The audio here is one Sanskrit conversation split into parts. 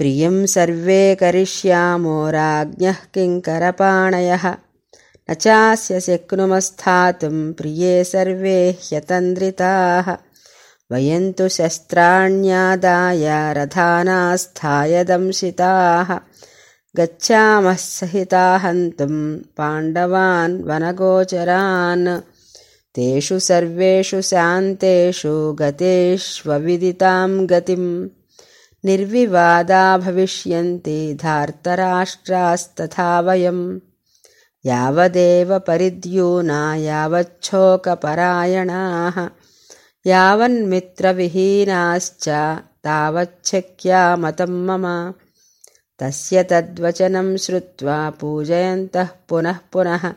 प्रियं सर्वे करिष्यामो राज्ञः किङ्करपाणयः न चास्य शक्नुमस्थातुं प्रिये सर्वे ह्यतन्द्रिताः। वयं तु शस्त्राण्यादाय रथानास्थाय दंशिताः। गच्छामः सहिता हन्तुं पाण्डवान् वनगोचरान्। तेषु सर्वेषु शान्तेषु गतेष्वविदितां गतिम् निर्विवादा भविष्यन्ति धार्तराष्ट्रास्तथा वयम्। यावदेव परिद्यूना यावच्छोकपरायणाः। यावन्मित्रविहीनाश्च तावच्छक्या मतं मम। तस्य तद्वचनं श्रुत्वा पूजयन्तः पुनः पुनः।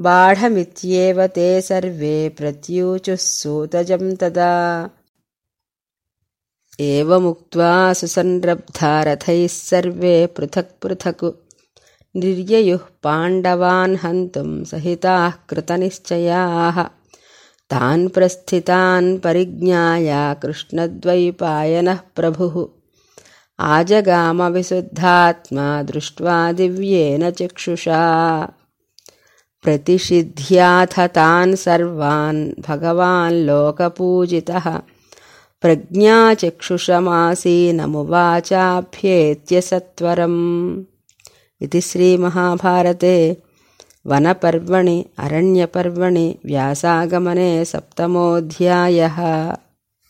बाढमित्येव ते सर्वे प्रत्यूचुः सूतजं तदा एवमुक्त्वा सुसंरब्धा रथैः सर्वे पृथक् पृथक्। निर्ययुः पाण्डवान् हन्तुं सहिताः कृतनिश्चयाः। तान् प्रस्थितान् परिज्ञाय कृष्णद्वैपायनः प्रभुः। आजगामविशुद्धात्मा दृष्ट्वा दिव्येन चक्षुषा। प्रतिषिध्याथ तान् सर्वान् भगवान् लोकपूजितः प्रज्ञाचक्षुषमासीनमुवाचाभ्येत्य सत्वरम् इति श्रीमहाभारते वनपर्वणि अरण्यपर्वणि व्यासागमने सप्तमोऽध्यायः